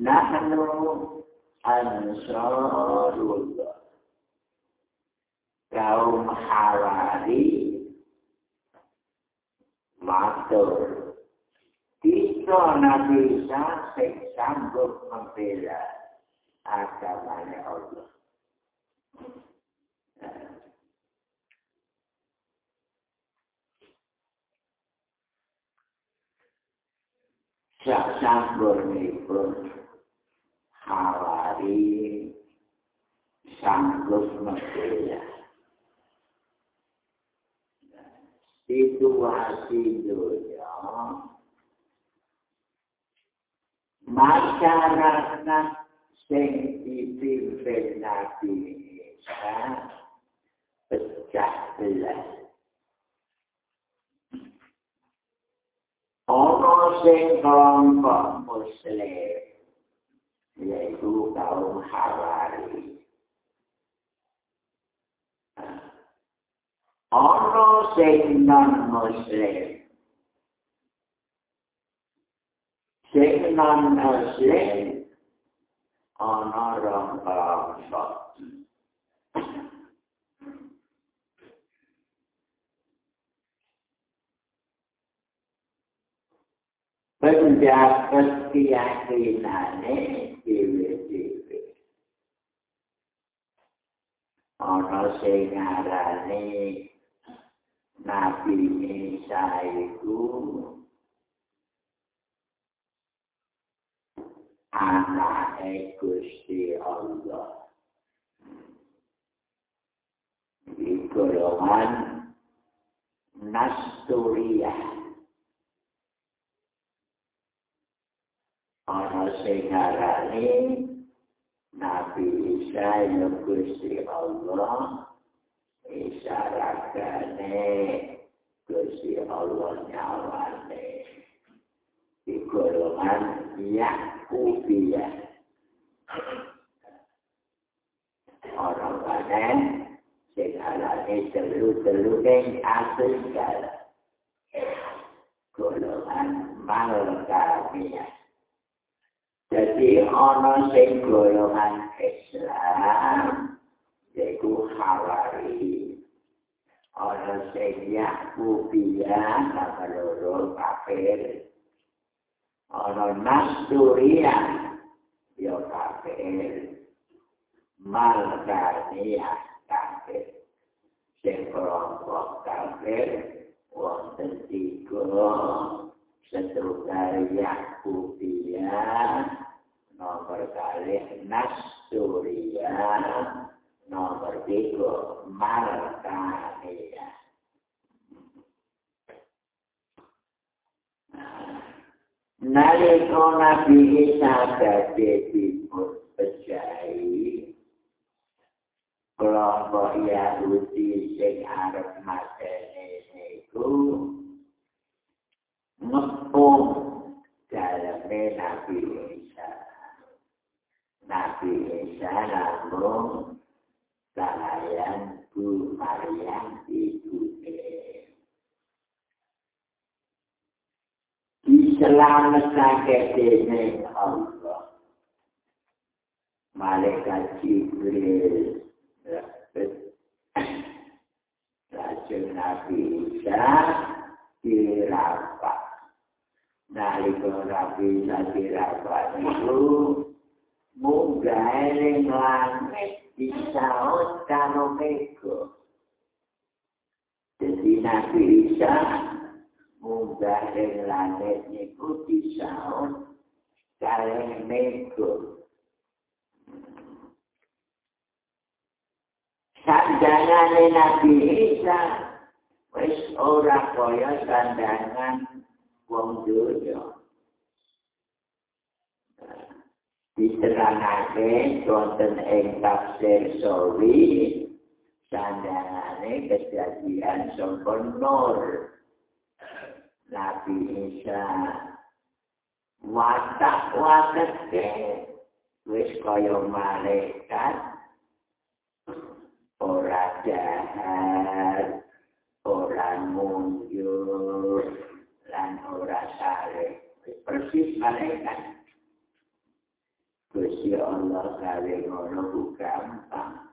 نحن أنصار الله kaum Hawari matur kita Nabi Isa sing sanggup membela agamanya Allah. Sanggup pun Hawari sanggup membela situasi dunia masyarakat sing dipimpin Nabi Isa pecah belah. Ono sing kelompok muslim yaitu kaum Hawari. Ono sing non muslim. Sing non muslim ono rong kelompok. Penjabat keyakinannya dewe-dewe. Ono sing ngarani Nabi Isa itu anak Gusti Allah. Di golongan Nasturiyah. Ono sing ngarani Nabi Isa ya Gusti Allah isyaratane Gusti Allah nyawane. Di golongan Yakubiyah. Orang mana sing alane telu-telu ning asal segala golongan Malkamiyah Jadi ana sing golongan Islam yaiku Hawari. Ana sing Yakubiyah nama loro kafir. Ana Nasturiyah yo kafir. Malkaniyah kafir. Sing kelompok kafir wonten tiga setunggal Yakubiyah nomor kali Nasturiyah nomor tiga Malkaniyah Nalika Nabi Isa dadi dipun pejahi kelompok Yahudi sing arep mateni niku ngepung dalamnya Nabi Isa. Nabi Isa namun kalayan Bu Maria ibu eh. Di selamat sakit ini Allah. Malaikat Jibril Raja Nabi Isa dirapak Nah, itu Nabi Isa dirapak itu munggah ning langit disaut karo mego jadi Nabi Isa munggah ning langit niku disaut karo mego Sandangane Nabi Isa wis ora kaya sandangan wong dunya. Diterangake wonten ing tafsir sawi sandangane kejadian sempurnur. Nabi Isa watak-watak wis kaya malaikat ora jahat, ora mundur, lan ora sare. Persis malaikat. Gusti Allah gawe ngono ku gampang.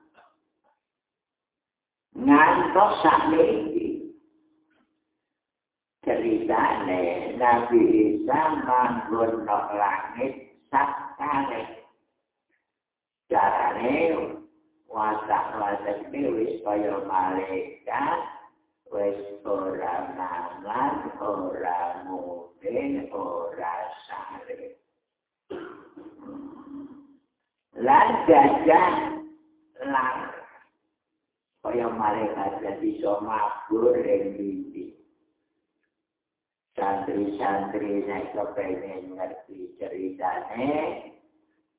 Ngantos sakniki ceritane Nabi Isa manggon nang langit sakare. Carane watak-watak ini wis kaya malaikat wis ora mangan ora mudeng ora sare lan gajah. Lan kaya malaikat jadi iso mabur ing mimpi. Santri-santri nek kepengen ngerti ceritane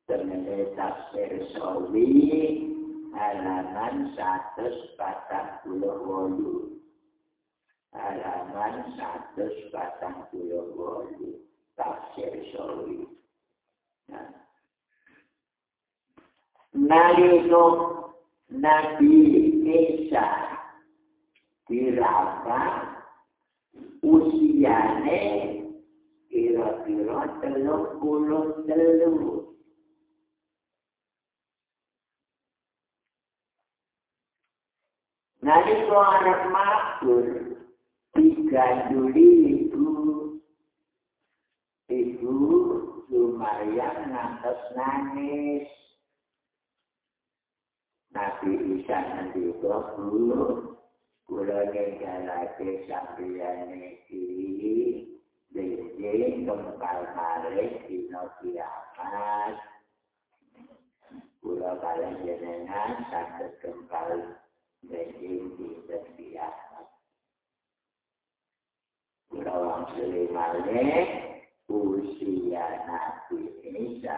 sebenarnya tafsir sawi halaman 148 halaman 148 tafsir sawi. Nah. Nalika Nabi Isa dirapa usiane kira-kira telur puluh telur Nalika anak makmur diganduli ibu ibu lumayan ngantos nangis. Nabi Isa nanti dulu kula ninggalake sampeyan iki dene kembal malih dina kiamat. Kula kalian jenengan saged kembali Jadi kita biasa. Kalau selimane usia Nabi Isa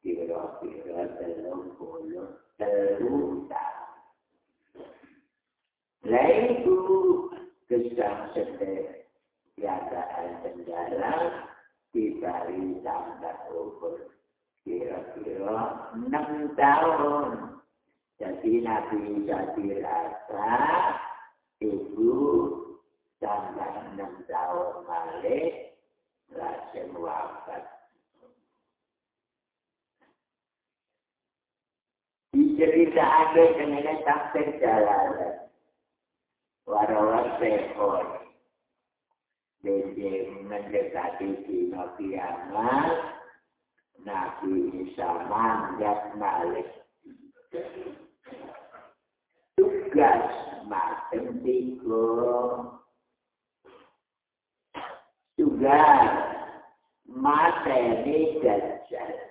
kira-kira telung puluh telung tahun. Lalu kesang sedih keadaan kendala diberi tambah umur kira-kira enam tahun. Jadi Nabi Isa dirasa ibu tambah enam tahun balik langsung wafat. Diceritakan dengan tafsir jalanan. Warawat sekor. Jadi mendekati dino kiamat, Nabi Isa manjat balik. tugas macam tiga tugas materi gajah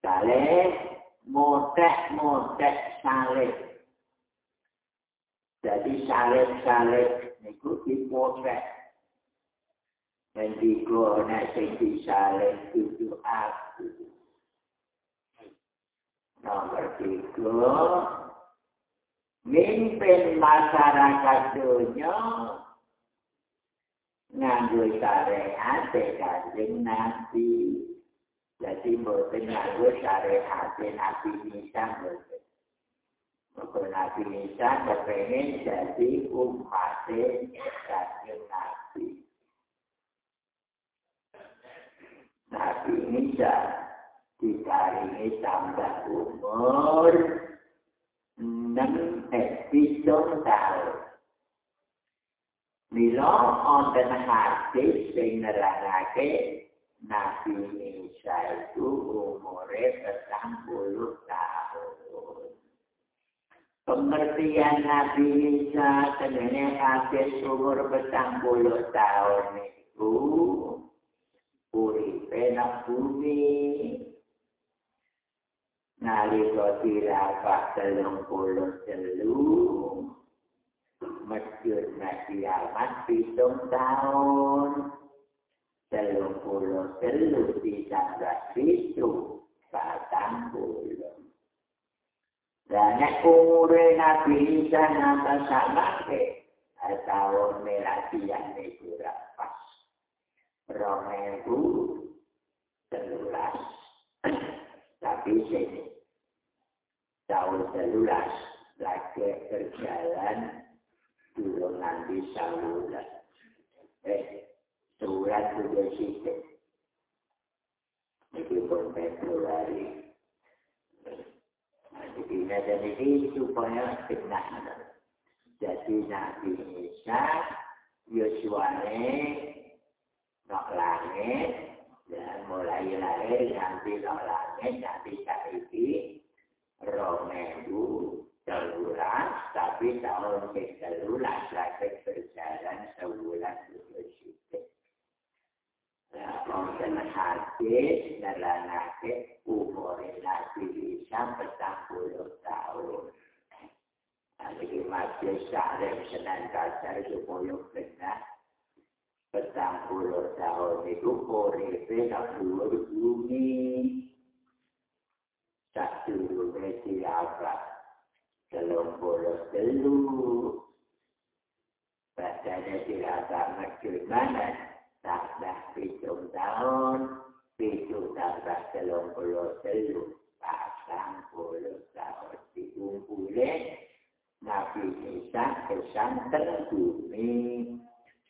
saleh motek motek saleh jadi saleh saleh niku dipotek dan tiga nasi saleh itu aku. Nomor tiga, mimpin masyarakat dunia nganggo syariat kanjeng Nabi. Jadi mboten nganggo syariat Nabi Isa mboten. Nabi Isa kepengen jadi umatnya dari Nabi. Nabi Isa dikaringi tambah umur enam episode tahun. Mila onten hadis sing nerangake Nabi Isa itu umure petang puluh tahun. Pengertian Nabi Isa tenene hadis umur petang puluh tahun itu uripe nang bumi. Nalika dirapat telung puluh telu, masjid Nabi Ahmad pitung tahun. Telung puluh telu ditambah itu batang puluh. Dan nek umure Nabi Isa nambah sama ke tahun merah siang itu pas. Romebu telulas. Tapi sini tahun telulas lagi berjalan dulu nanti salulah. Eh, surat sudah sikit. Ini pun Februari. Jadi nada ini supaya benar. Jadi Nabi Isa, Yosua nak langit, dan mulai lahir nanti nak langit, nanti saiki, Romebu, telulas, tapi tahun ke telulas lagi berjalan sebulan itu wonten hadis nerangake umure Nabi Isa petang puluh tahun. Jadi masih sahrim senang kasar supaya benar. Petang puluh tahun itu uripe nak dhuwur bumi. Sak durunge apa? Telung puluh telu. Padahal tidak akan mana tambah pitung tahun, pitung tambah telung puluh telu, pasang puluh tahun dikumpulin, Nabi Isa kesan terbumi,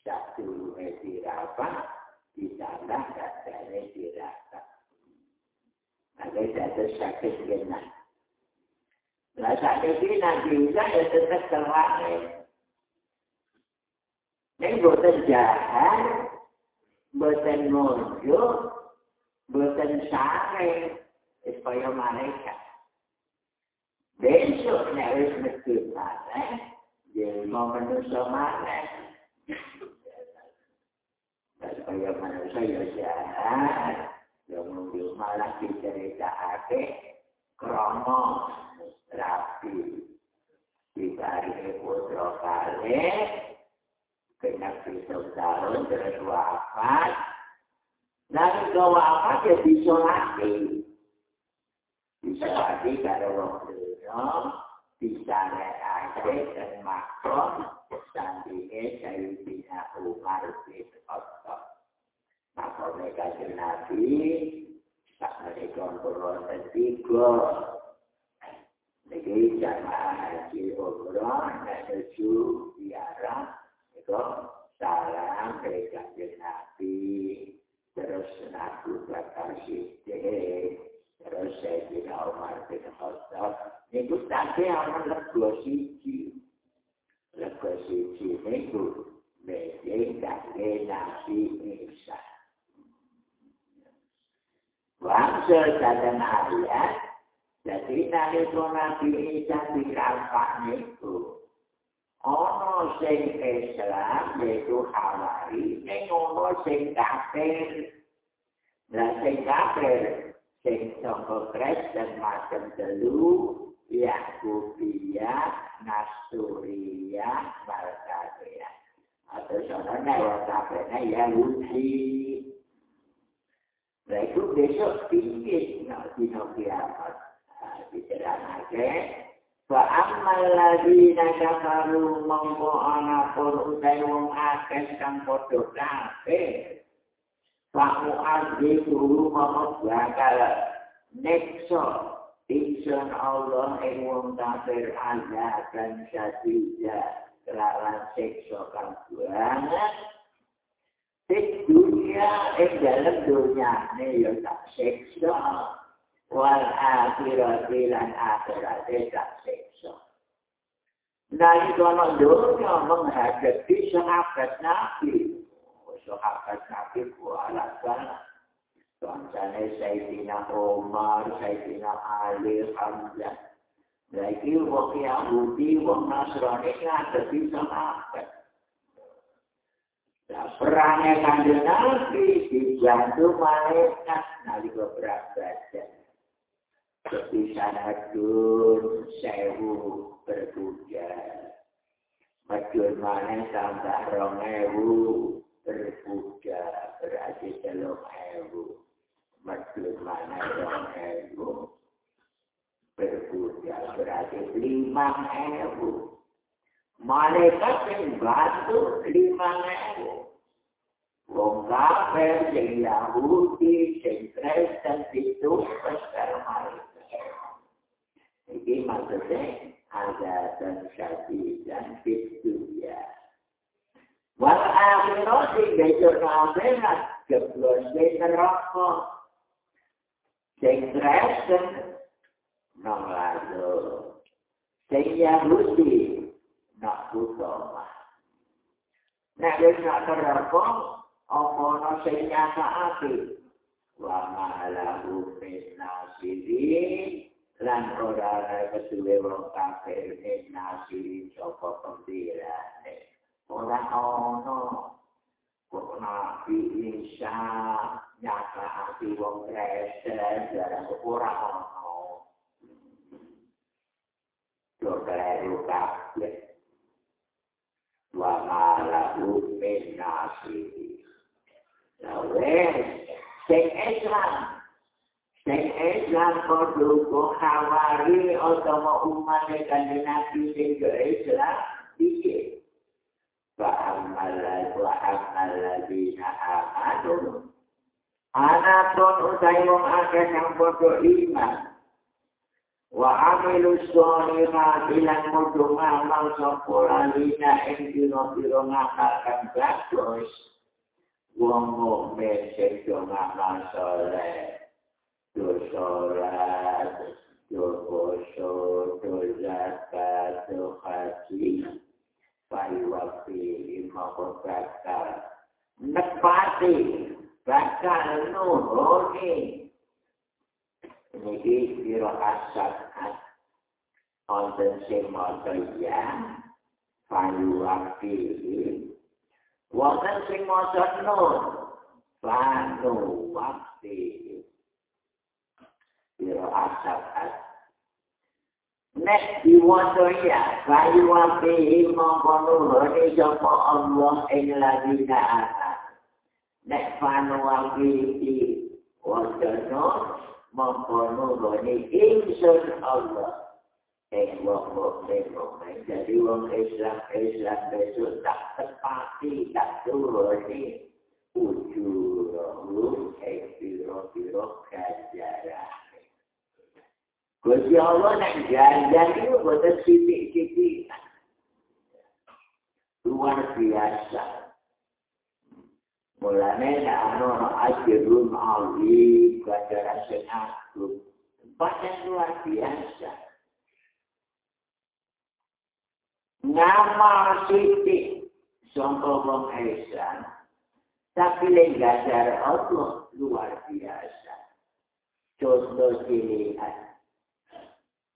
satu dirapa, ditambah katanya dirapa. Maka jatuh sakit genah. Nah sakit ini Nabi Isa ya tetap terangin. Ini bukan jahat, boten mojo, boten sare, supaya mereka. Besok nek wis mesti mana, jadi mau manusia mana. Supaya manusia ya jahat, yang mungkin malah dicerita ake, kromo, rapi. Dibari putra kalik, kena pisau tahun terus wafat. Nanti ke wafat ya bisa lagi. Bisa lagi kalau waktu itu bisa naik dan makron sandinge Sayyidina Umar bin Khattab. Maka mereka Nabi tak mereka berwasa tiga. Jadi jamaah haji Umrah dan tujuh biara Kok salam mereka Nabi, terus aku bakal sithik, terus saya tidak Umar bin Khattab. Niku tapi aman lego siji. Lego siji Mesti kake Nabi Isa. Wangsa dan ayat, jadi nanti Nabi Isa dikampak niku. Ana sing Islam yaitu Hawari, ning ana sing kafir. Lah sing kafir sing sangka Kristen macam telu Yakubia, Nasuria, Balkaria. Atau sebenarnya ya kafirnya Yahudi. Nah itu besok tinggi di kiamat. Bicara aja, Wa ammal ladina kafaru mongko ana pun utai wong akeh kang kafir. Fa mu'adzi guru mamot bakal nekso Insun Allah ing wong kafir ada dan syadida kelawan seksa kang banget. Di dunia ing dalam dunia ini tak seksa. Wal akhirat lan akhirat tak seksa. Dari kono dunia menghadapi sahabat Nabi. Sahabat Nabi ku alasan Kancane Sayyidina Umar, Sayyidina Ali, Hamzah. Lagi wong Yahudi, wong Nasrani ada di sahabat. Nah, perangnya kanjeng Nabi dibantu malaikat nalika perang Badar. Seperti sanadun sewu berbuja. Majul mana tambah rong ewu berbuja berarti telung ewu. masjid mana yang ewu berbuka berarti lima ewu malaikat yang bantu lima ewu Wong kafir, sing Yahudi, sing Kristen itu besar malaikat. Ini maksudnya ada dan syadi dan itu ya. Wal akhirat di besok akhirat keblos di neraka. sing Kristen nang lalu sing Yahudi nak utama nek wis nak terapa apa ana sing nyatake wa malahu min nasiri lan ana kesuwe wong kafir min nasiri sapa pembirane ora ana kok nabi Isa nyata hati wong Kristen jarang ora ono. Yo kleru kabeh. Wa malahu min nasi. Lawe, sing Islam, sing Islam kudu ku hawari utama umat kanjeng Nabi sing Islam iki. Anakun utai wong akeh yang bodoh iman. Wa amilu sholima bilang bodoh ngamal sopola lina ing biro-biro ngakalkan bagus. Wong mu'min sing do ngamal soleh. Do sholat, do poso, do zakat, do haji. Pai wafi lima kota Nepati bakal nuruni niki sira asat wonten sing maca ya payu wakti wonten sing maca nur panu wakti. Sira asat Nek diwaca ya, kayu wapi mongko nuruni sapa Allah ing ladina nek panu iki wajana mampono gone ingsun Allah ing wong mukmin jadi wong Islam Islam besok tak tepati tak turuni ujur lu ing biro biro kajaran Gusti Allah nak jajan itu buat titik-titik luar biasa. Mulane ana ajrun ali ganjaran sing agung. Banyak luar biasa. Nama siti sangka wong Islam. Tapi lenggajar Allah luar biasa. Contoh dilihat.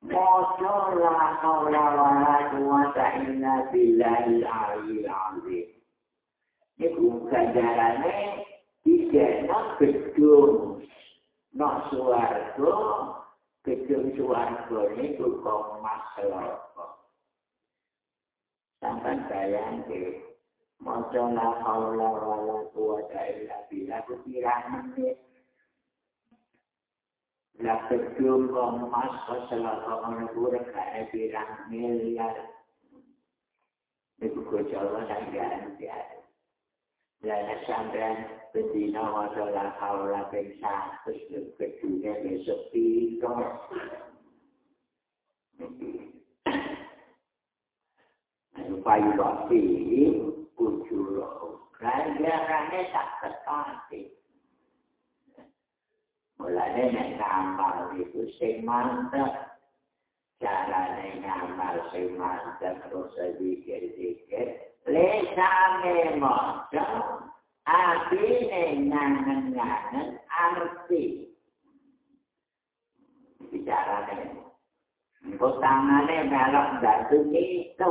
Mojo la haula wa la quwata illa billahil aliyyil azim. Iku ganjarane dikena gedung. Nak suarga, gedung suarga ini buka masalah. Sampai bayang ke, Mojo la haula wa la quwata illa billah. Ku pirang menit. La gedung emas masalah ana kurang kae pirang miliar. Iku kocawa nang ganti Lana sampean bendina masalah haula ping satu kedunya besok pito. Payu bakti, ujur ganjarane tak ketati. Mulane nek ngamal itu sing mantep. Carane ngamal sing mantep terus dikir-dikir. Lesane mojo, abine ngangen-ngangen arti. Bicarane. Kok tangane melok datu itu.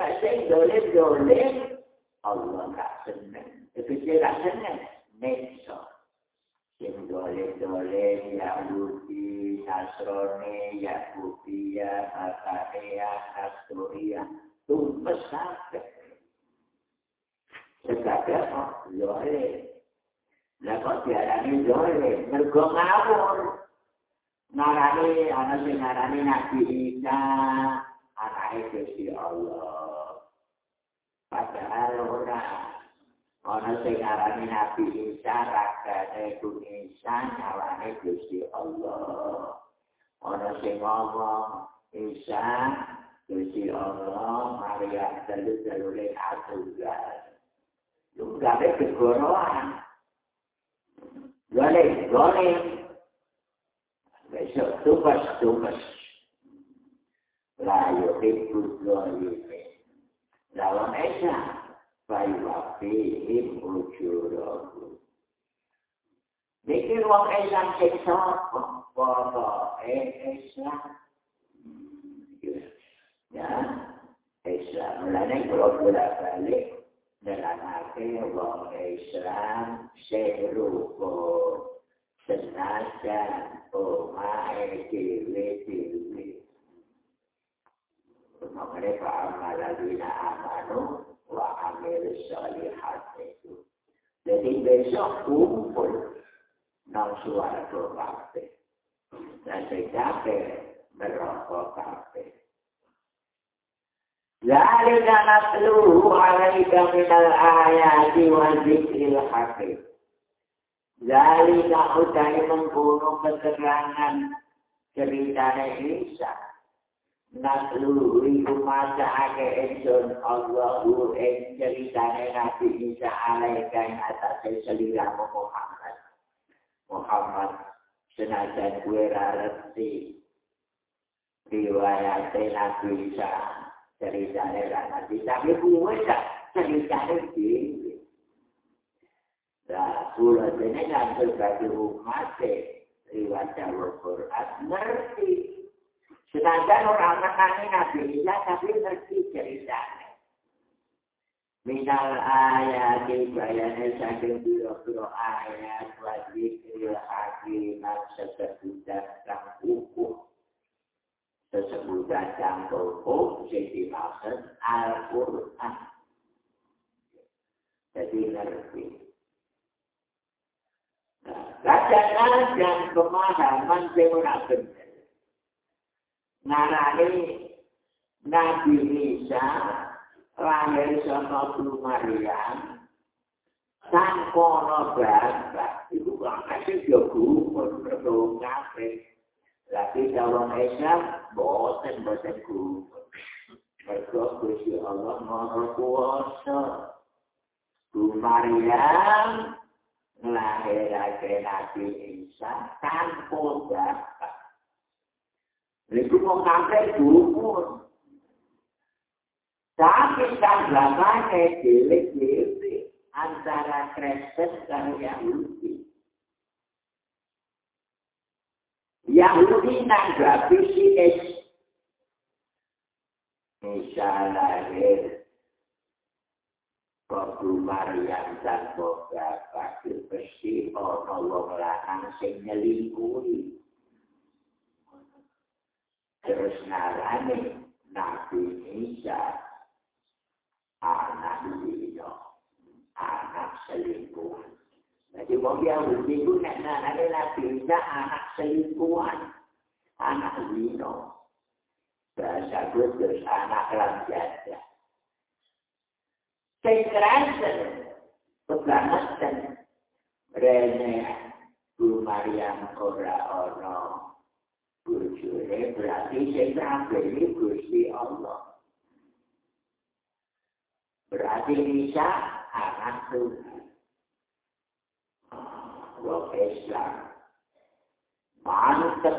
Kasih dolim-dolim, Allah tak senang. Tak senang, nekso. Yang dolim-dolim, Yahudi, Nasrani, Yahudiyah, Makaniyah, Nasturia, itu besar. Sekadar, oh, dolim. Lah kok diarani dolim? Mergo ngawur. Narani, anak sing narani Nabi Isa, anaknya Gusti Allah. Padahal ora ana sing arani Nabi Isa ragane Gusti Isa nyawane Gusti Allah. Ana sing ngomong Isa Gusti Allah Maria dalu dalule atugal. Juga ada kegorohan. Gole, gole. Besok tugas, tugas. La yuhibbu zalimin. Dalam Esa, fayuwafihim ujurahu. Dikir wong Esa seksa, Bapak Esa. Ya, Esa. Mulanya kalau bolak balik, dalam hati wong Islam serupa senajan omae dewe-dewe mereka amal ladina amanu wa amil salihat itu. Jadi besok kumpul nang suara kafe. Dan sekafe merokok kafe. ذلك نتلوه عليك من الآيات والذكر الحكيم ذلك أتي من كونوا keterangan ceritanya Isa Naslu iku maca ake ensun Allahu en ceritane Nabi Isa alaika yang atas seliramu Muhammad. Muhammad senajan kue rareti riwayat Nabi Isa ceritane Nabi tapi kue tak ceritane diri. Nah, pula ini kan sebagai umat riwayat Al-Quran ngerti Sedangkan orang menangi Nabi Isa tapi ngerti ceritanya. Minal ayat di saking biro-biro ayat wajib kril hakiman sesebutan kang hukum. Sesebutan kang hukum yang dimaksud Al-Quran. Jadi ngerti. Nah, kadang-kadang pemahaman yang benar ngarani Nabi Isa lahir sama Bu Maryam tanpa ono bapak itu bapak sih yo gumun berdoa ngapain lagi kalau Islam bosen bosen gumun berdoa Gusti Allah Maha Kuasa. Bu Maryam lahirake Nabi Isa tanpa bapak Itu mau sampai dukur. Tapi kan belakangnya delik-delik antara Kristen dan Yahudi. Yahudi nanggapi si Es. Misalnya, Babu Maryam dan Boga Bakil Besi, orang-orang lanang sing nyelingkuhi. Terus ngarani Nabi Isa anak Lino, anak selingkuhan. Jadi orang Yahudi itu nak ada Nabi Isa anak selingkuhan, anak Lino. Bahasa Kudus anak Ramjada. Kekerasan, kebangetan, Rene, Bu Maryam ora ono, bujure berarti sing ini Gusti Allah. Berarti bisa anak Tuhan. Wong Islam. Mantep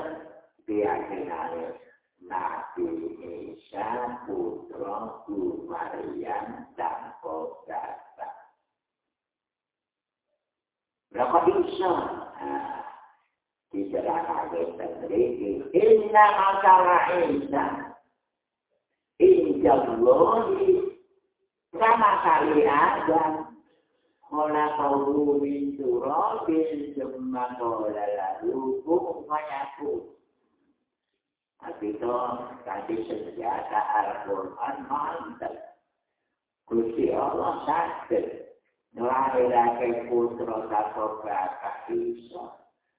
keyakinannya Nabi Isa putra Bu dan Kodata. Berapa bisa? Dijelaskan sendiri. Inna masalah Isa. Inja Allahi. Sama kali ada. Kola kau min turabin. Jumma kola lalu. Kumayaku. Tapi itu tadi senjata Al-Quran mantap. Kusi Allah sakit. Ngelahirake putra satu bapak Isa.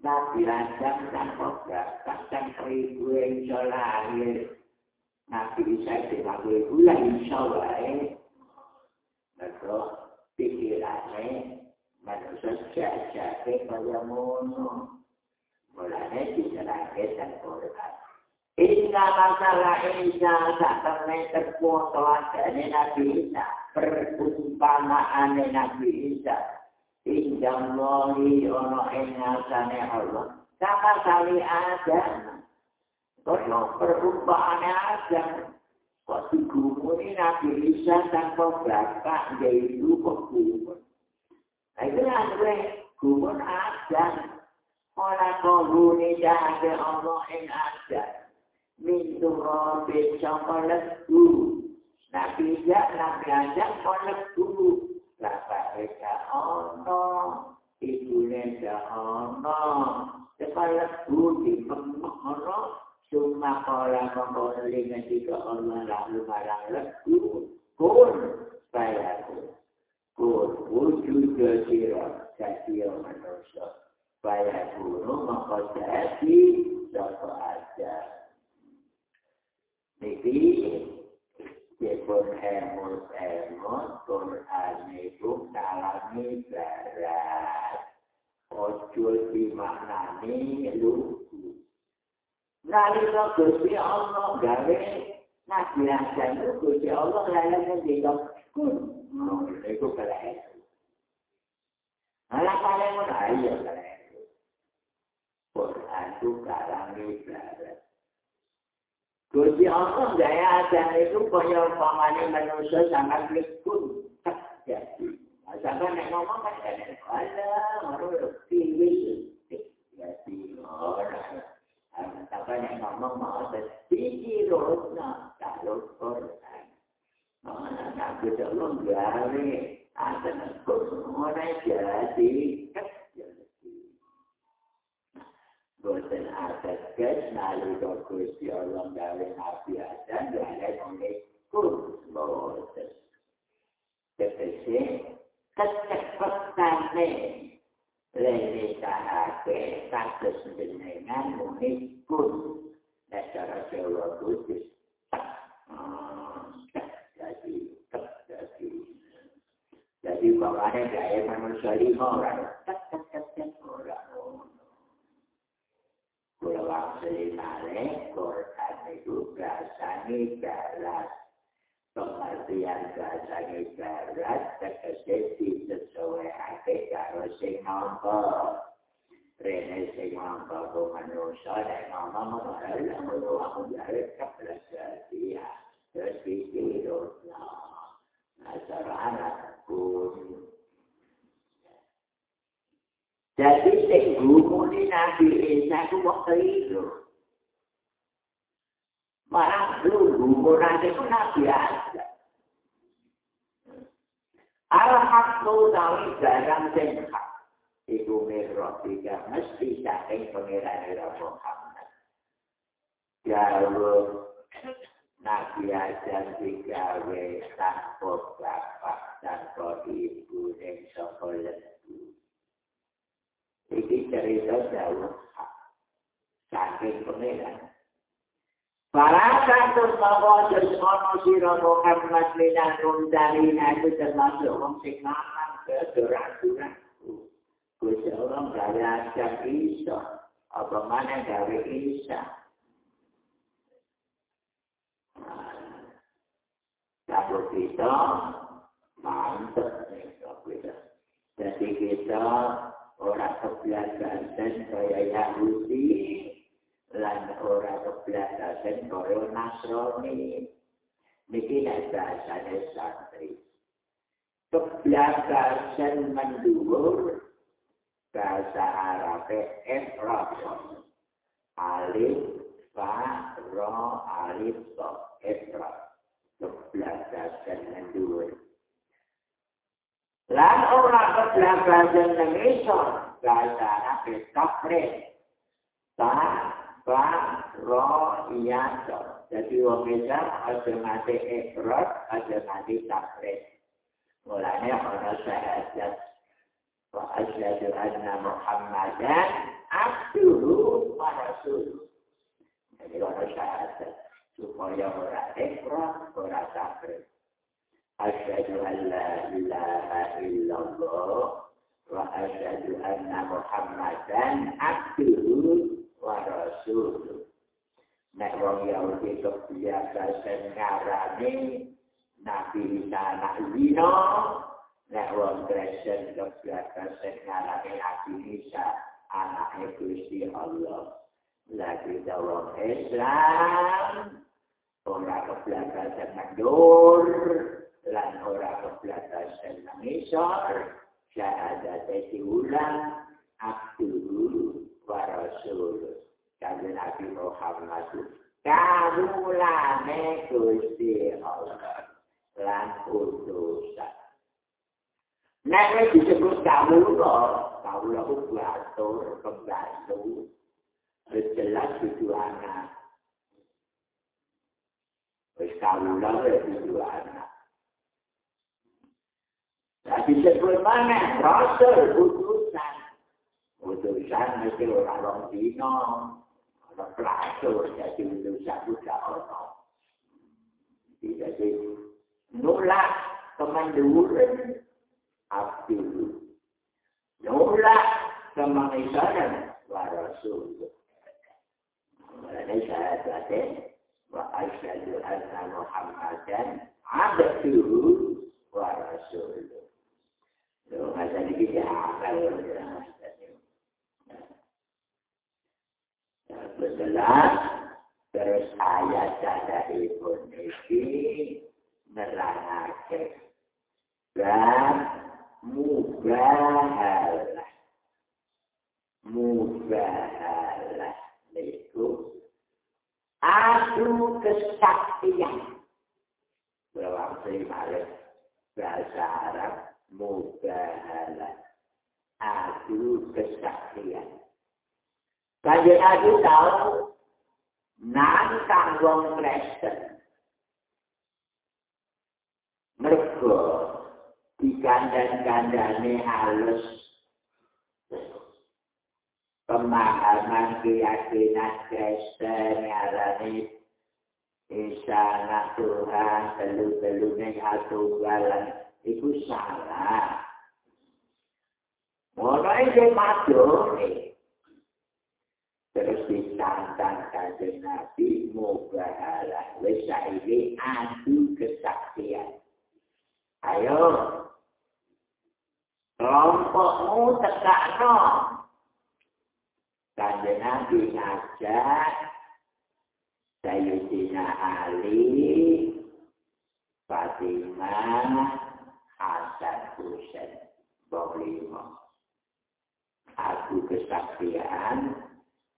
Nabi Adam dan Koga, kadang ribu insya lahir. Nabi Isa itu nabi bulan insya Allah. Maka pikirannya manusia jajah kaya mono. Mulanya diserahkan dan Quran. Inna masalah Isa tak terfoto adanya Nabi Isa. Perumpamaan Nabi Isa. Injang moli ono ingatane Allah. Sama kali ada. Kono perubahan ada. Kok digumuni Nabi Isa tanpa bapak yaitu kok gumun. Nah itu yang gue gumun ada. Orang kohuni jahat Allah yang ada. Mintu robi sama lesu. Nabi Isa, Nabi Isa, kok lesu. Bapak Eka ono, Ibu Neda ono, Kepala Budi Pemono, Cuma orang memboleh jika Allah lalu marang leku, Kun, saya kun. Wujud jasira, jadi manusia. Saya guru maka jadi, Joko aja. Niki, Jepun emut-emut, Quran itu kalami barat. Ojo dimaknani lugu. Nari lo gusti Allah gawe, nabi Hasan itu gusti Allah lalanya tidak kun. Itu kelesu. Malah kalian pun ayo kelesu. Quran itu kalami barat. Gusti Allah gaya ajan itu kaya umpamanya manusia sangat lekun terjadi. Sampai nek ngomong kan ada ada baru tinggi jadi orang. Sampai nek ngomong mau tinggi rosna kalau Quran. Mana nak kita belum gawe ada nak orang jadi boten ateges nalika Gusti Allah gawe nabi adan gawe mengikut boten. Tegese kecepatane lene kahake kados jenengan mengikut dasar Jawa Kudus. Jadi, jadi, jadi bapaknya gaya manusia lima orang, Pulau Selimane, Quran itu bahasanya barat. Pengertian bahasanya barat, tegesi disesuai hati karo sing nombor. Rene sing nombor ku manusia, dan ngomong mengenai yang perlu aku jari kebelajar dia. Terus pikir, nah, cara Nabi Isa itu waktu itu. Malah dulu, orang itu Nabi aja. Al-Hakku tahu barang yang hak. Ibu Mirrofika mesti saking pengiran Muhammad. Jauh Nabi aja digawe tanpa bapak tanpa ibu yang sekolah Iki cerita jauh saking pengiran. Para satu bahwa sesuatu siro Muhammad minat rumdarina itu termasuk orang sing makan ke durang-durang. Kusi orang gaya ajak Isa. Apa mana gawe Isa. Kalau kita mantep nih. Jadi kita orang kebelasan kaya Yahudi, lan ora kebelasan kaya Nasrani. Niki nek bahasane santri. Kebelasan menduwur bahasa Arab Efrat. Alif, Fa, Ro, Alif, So, Efrat. Kebelasan menduwur. Lan ora kepelan kanjeng Nabi sallallahu alaihi wasallam pitakrep. Ta ba ro iya to. Dadi wong meja aja mate ekrot aja mate takrep. Mulane ora sehat wa ajadu anna Muhammadan abduhu wa rasul. Jadi orang syahadat supaya orang ekrot, orang takrep. Asyhadu an la ilaha illallah wa asyhadu anna muhammadan abduhu wa rasuluh. Nek wong Yahudi kebiasa ngarani Nabi Isa anak zina nek wong Kristen kebiasa ngarani Nabi Isa anak Gusti Allah. Lagi wong Islam ora kebiasa mendur lan ora kebiasa mengisor syahadat diulang abdul wa rasul kanjeng Nabi Muhammad kawulane Gusti Allah lan utusan Nek wis disebut kawula, kawula ku batur, pembantu. Wis jelas anak. Wis wis itu anak. Disebut mana? Rasul, utusan. Utusan mesti orang dino. Orang pelatur, jadi utusan juga orang. Jadi, nolak kemanduran abdul. Nolak kemanisaran wa rasul. Mulanya syahadatnya wa asyhadu anna Muhammadan abduhu wa rasul. Loh, masa ini akal Setelah terus ayat dari pun ini nerangake dan mubahalah mubahalah itu adu kesaktian. Dalam sehari bahasa Arab mubahalah adu kesaktian Kajian adu tahu nantang wong Kristen mergo dikandang-kandangnya halus. Pemahaman keyakinan Kristen ngarani Isa anak Tuhan telu-telunya satu galan itu salah. Mulai dia maju terus ditantang kajian Nabi mubahalah wisa ini adu kesaksian. Ayo. Kelompokmu tegakno kajian Nabi ngajak Sayyidina Ali Fatimah Hasan Husain Boblimo Aku adu kesaktian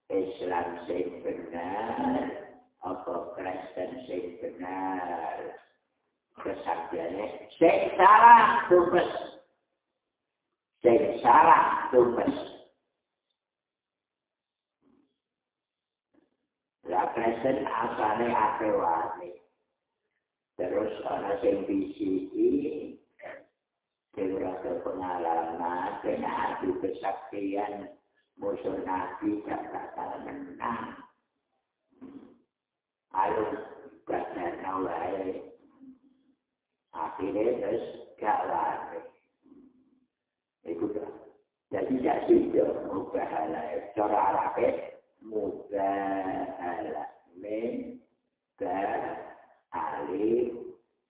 Islam sing benar apa Kristen sing benar. Kesaktiannya sing salah tumpes. Sing salah tumpes. Lah Kristen asalnya ake wani terus ana sing BCI rasa pengalaman sing adu kesaktian musuh nabi gak bakal menang. Ayo gak wae. Akhirnya terus gak lari itu dah jadi gak sudah mubahala cara Arabnya mubahala min ba alif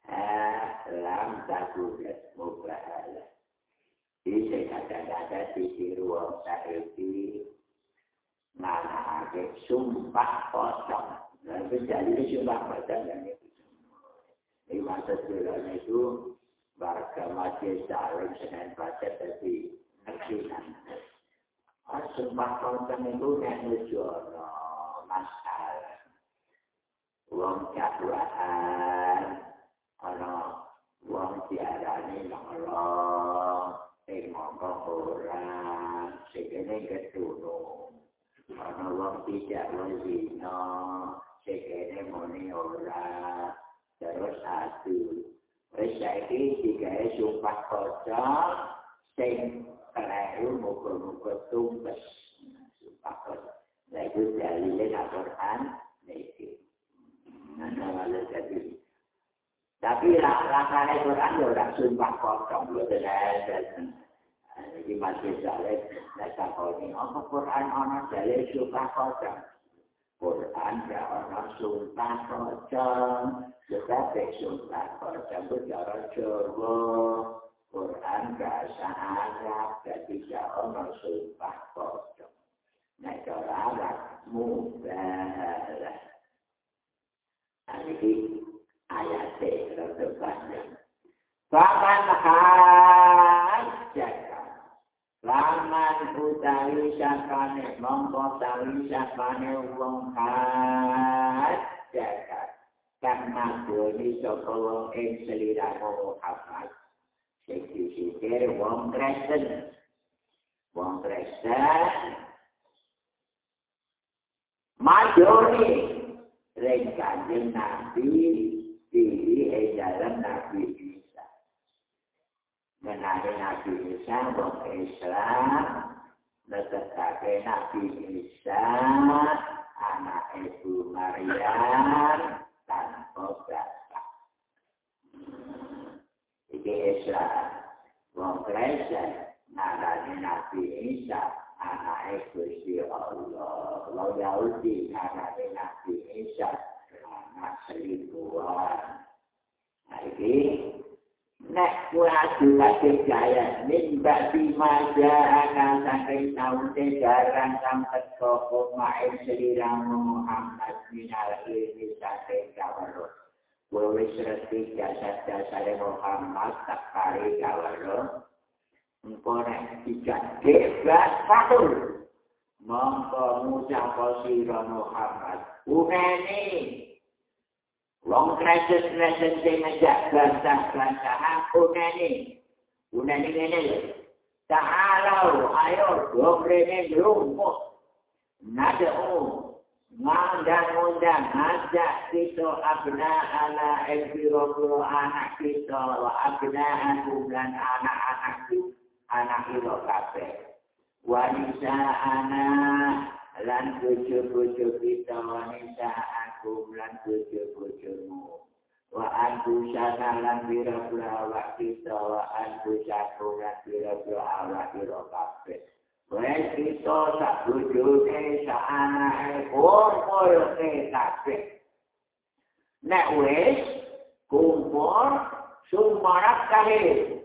ha lam takulat mubahala ini saya kata-kata di ruang sahibi mana ada sumpah kosong Nah, itu jadi sumpah kosong dan itu Ini masa bulan itu warga masjid saling senin baca tapi ngertinan. Sumpah konten itu yang nujono masalah. Uang jadwaan, ono uang diarani nolong, ing ngomong orang, segini ketulung. Ono uang tidak wazino, segini muni orang. terus adu. Wis saiki digawe sumpah kocok sing keliru muga-muga tumpes. Sumpah kocok. Lah itu dalile Al-Qur'an niki. Nah, jadi tapi rasanya Quran ya orang sumpah kosong, betul ada. Jadi masih jalan, saya tahu ini, apa Quran orang jalan sumpah kosong? Quran ya orang sumpah kosong, tetapi sumpah kosong itu cara Jawa. Quran bahasa Arab, jadi ya orang sumpah kosong. Nah, cara Arab mubahalah. Nah, ayatnya rada panjang. Faman hajjaka Laman utawi sapane mongko tawi sapane wong hajjaka Karena doni sapa wong ing seliramu Muhammad Sing disikir wong Kristen Wong Kristen Majori Ring kanjeng Nabi Ing dalam Nabi Isa Menawi Nabi Isa wong Islam Letakake Nabi Isa Anak Ibu Maryam tanpa bapak. Iki Islam. Wong Kristen narani Nabi Isa anak Gusti Allah. Wong Yahudi narani Nabi Isa selingkuhan. Nah iki nek kuwi adu kaya nimba di maja akan saking saute jarang sampai koko mae seliramu Muhammad minal ini saking kawaro Wawi serti jasad dasar Muhammad tak kari kawaro Engkau nek tiga bebas fatul Mongko mucapo siro Muhammad Uneni Wong kresen-kresen sing ngejak bantah-bantahan uneni. Uneni ngene lho. Ta'alau ayo domrene lumpuh. Nada'u ngandang-undang ngajak kita abna ala elbiro anak kita wa abna aku dan anak-anak anak ilo kafe. Wanita anak lan bojo-bojo kita wanita aku lan bojo-bojomu wa aku sana lan bira-bira awak kita wa aku satu lan bira-bira awak kita kabeh. Wes kita sak bojone sak anake kumpul ke kabeh. Nek wes kumpul sumarak kabeh.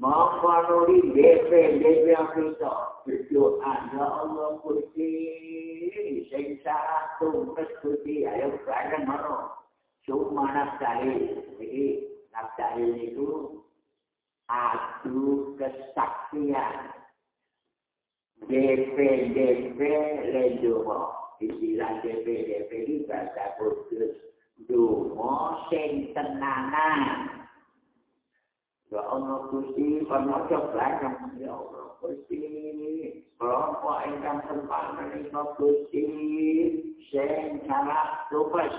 Mongko nuli depe depe kita berdoa ya Allah kursi sing satu kursi ayo bareng maro cuma naftali jadi naftali itu adu kesaktian DP DP lendowo istilah DP DP ini bahasa kudus dungo sing tenanan ya Allah Gusti kono coba ya Allah Kelompok ingkang sempat menika Gusti sing salah tupas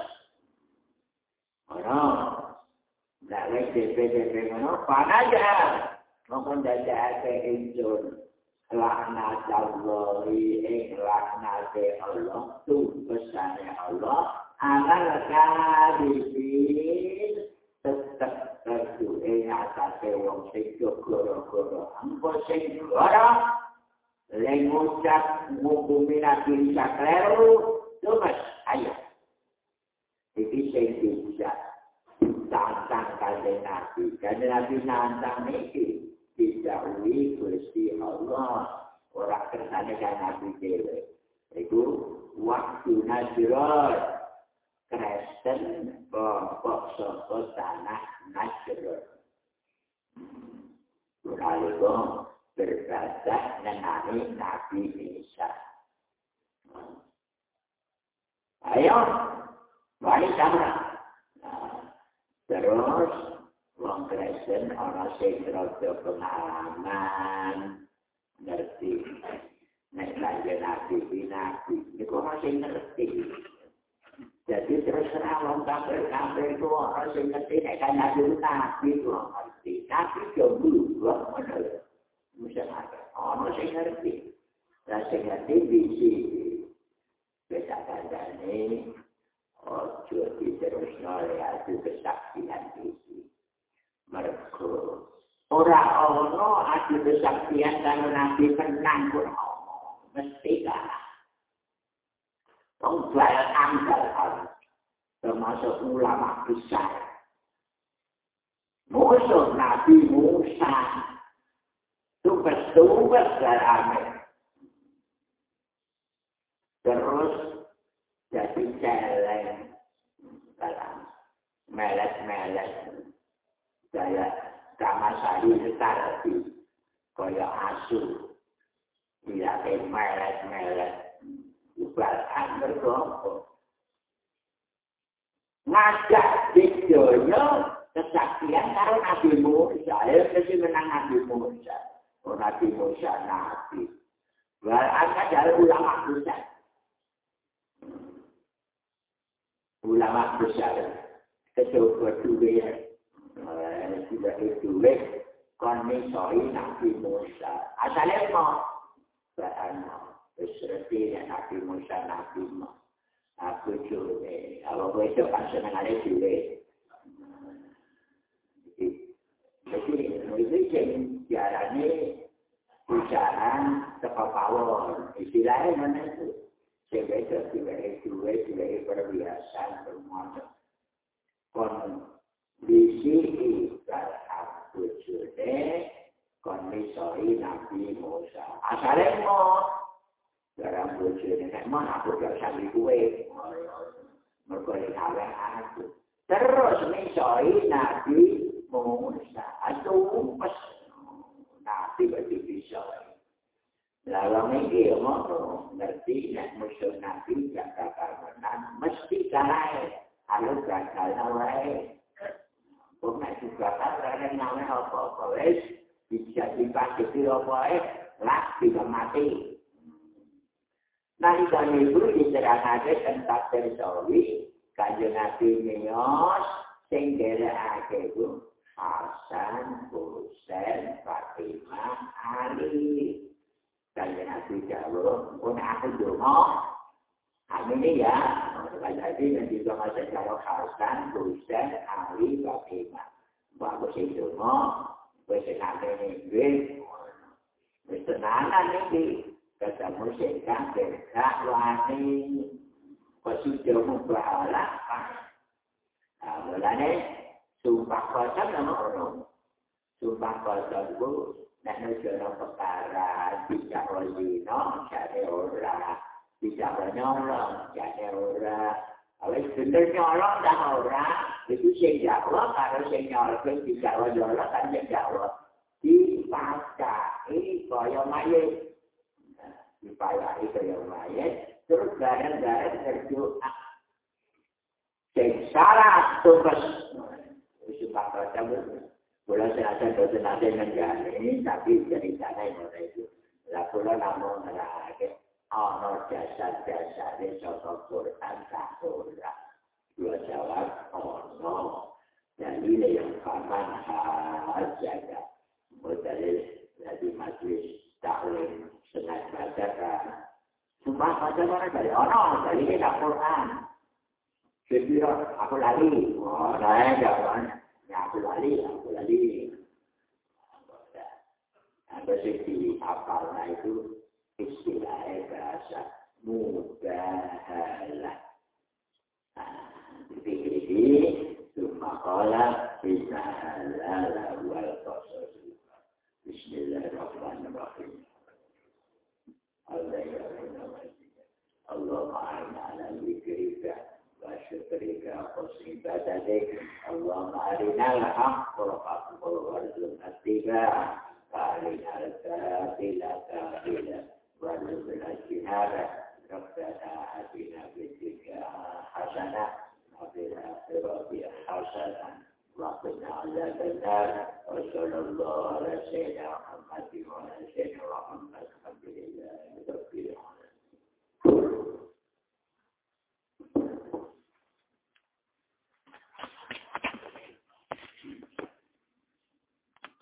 ono Nah, lek DP DP ngono, panaja. Mongkon dadake injur. laknat Allah ing laknat Allah tu besane Allah ana kadipin tetep tertu ing atase wong sing goro-goro ampo sing goro leng ngucap ngukumi nabi sakleru tumas ayo iki sing bisa tantang kali nabi kali nabi nantang iki dijauhi Gusti Allah ora kersane kan nabi dhewe iku waktu najrot Kristen kelompok soko tanah najrot Lalu berbadah mengenai Nabi Isa. Ayo, balik sama. Terus wong Kristen sing rada pengalaman ngerti nek lanjut nabi nabi niku ana sing ngerti jadi terus terang wong kafir kafir itu ana sing ngerti? Kan nabi nabi itu ngerti. Tapi jomblo wong mana mesti ada ana sing ngerti. Dan sing ngerti bisi. Beda kandane ojo diterusno ya itu kesaksian bisi. Mergo ora ono adi kesaktian karo nabi menang pun mesti kalah Wong bal anggal termasuk ulama besar. Musuh Nabi Musa. Tugas-tugas dalam terus jadi celeng. Dalam melet-melet. Saya sama sekarang di kaya asu. Tidak melet ibarat bergombong ngajak videonya kesaksian karo Nabi Musa ya mesti menang Nabi Musa oh Nabi Musa Nabi Berarti dari ulama besar ulama besar kecoba dua sudah ditulis kon misoi Nabi Musa. Asalnya mau berserti Nabi Musa Nabi Musa. Aku curi, kalau gue itu kan ada curi. Jadi, itu yang jarangnya ucaran kepapawon. Istilahnya mana itu? Sehingga itu sebagai dua, sebagai perbiasaan bermuatan. Kon Bisi berhak bujune kondisoi Nabi Musa. Asalnya mau dalam bujune, nek mau aku gak usah kue. Mereka dikawin aku. Terus misoi Nabi Musa. Aduh, pas Nabi berarti bisa. Lalu ini mau ngerti nek musuh Nabi gak bakal menang. Mesti kalah. Kalau gagal nawain. Pernah juga kan, karena namanya apa-apa, bisa dipakai di apa, eh, lah, bisa mati. Nah, ikan itu diserahkan tentang tersawi, kajian Nabi Mios, singgere ake itu, Hasan, Husain, Fatimah, Ali. Kajian Nabi Jawa, pun aku dulu, Kami ya, jadi nanti juga kalau Hasan, Husain, Ali, Fatimah. Bagus itu mau, wes nanti ini, wes tenanan ini, ketemu sehingga berkak wani, pesudah mubahala. Nah, mulanya, sumpah kosong nama orang. Sumpah kosong itu, nak nujana perkara, tidak wajino, jadi orang. bisa nyolong, jadi ora. Kalau bener nyolong dah ora, itu sing jawab, kalau sing nyolong bisa nyolong kan sing jawab. Dipacai kaya mayit. Dipayahi ke yang lain, terus bareng-bareng berdoa. Dan syarat tugas, Yusuf Baca Kula sengaja boten nate nenggane, tapi ceritane ngono itu. Lah kula namung ngerake ana jasad-jasade saka Quran tak ora. Kula jawab ono. Dan ini yang kapan jaga. Modalil dari majlis taklim sengaja baca kan. Cuma baca mana dari ono, dari kita Quran. Jadi aku lali, oh, nah, jangan. Ya aku lali, aku lali. Ada sisi apa lah itu istilahnya bahasa mudahalah. Dipikir ini, cuma kala bisa halal wal kosor. Bismillahirrahmanirrahim. Allah ma'ana ala zikrika. وشكرك وحسن عبادتك اللهم أرنا الحق والحق وارزقنا اتباعه وأرنا الباطل باطلا وارزقنا اجتنابه ربنا آتنا في الدنيا حسنة وفي الآخرة حسنة وقنا عذاب النار وصلى الله على سيدنا محمد وعلى سيدنا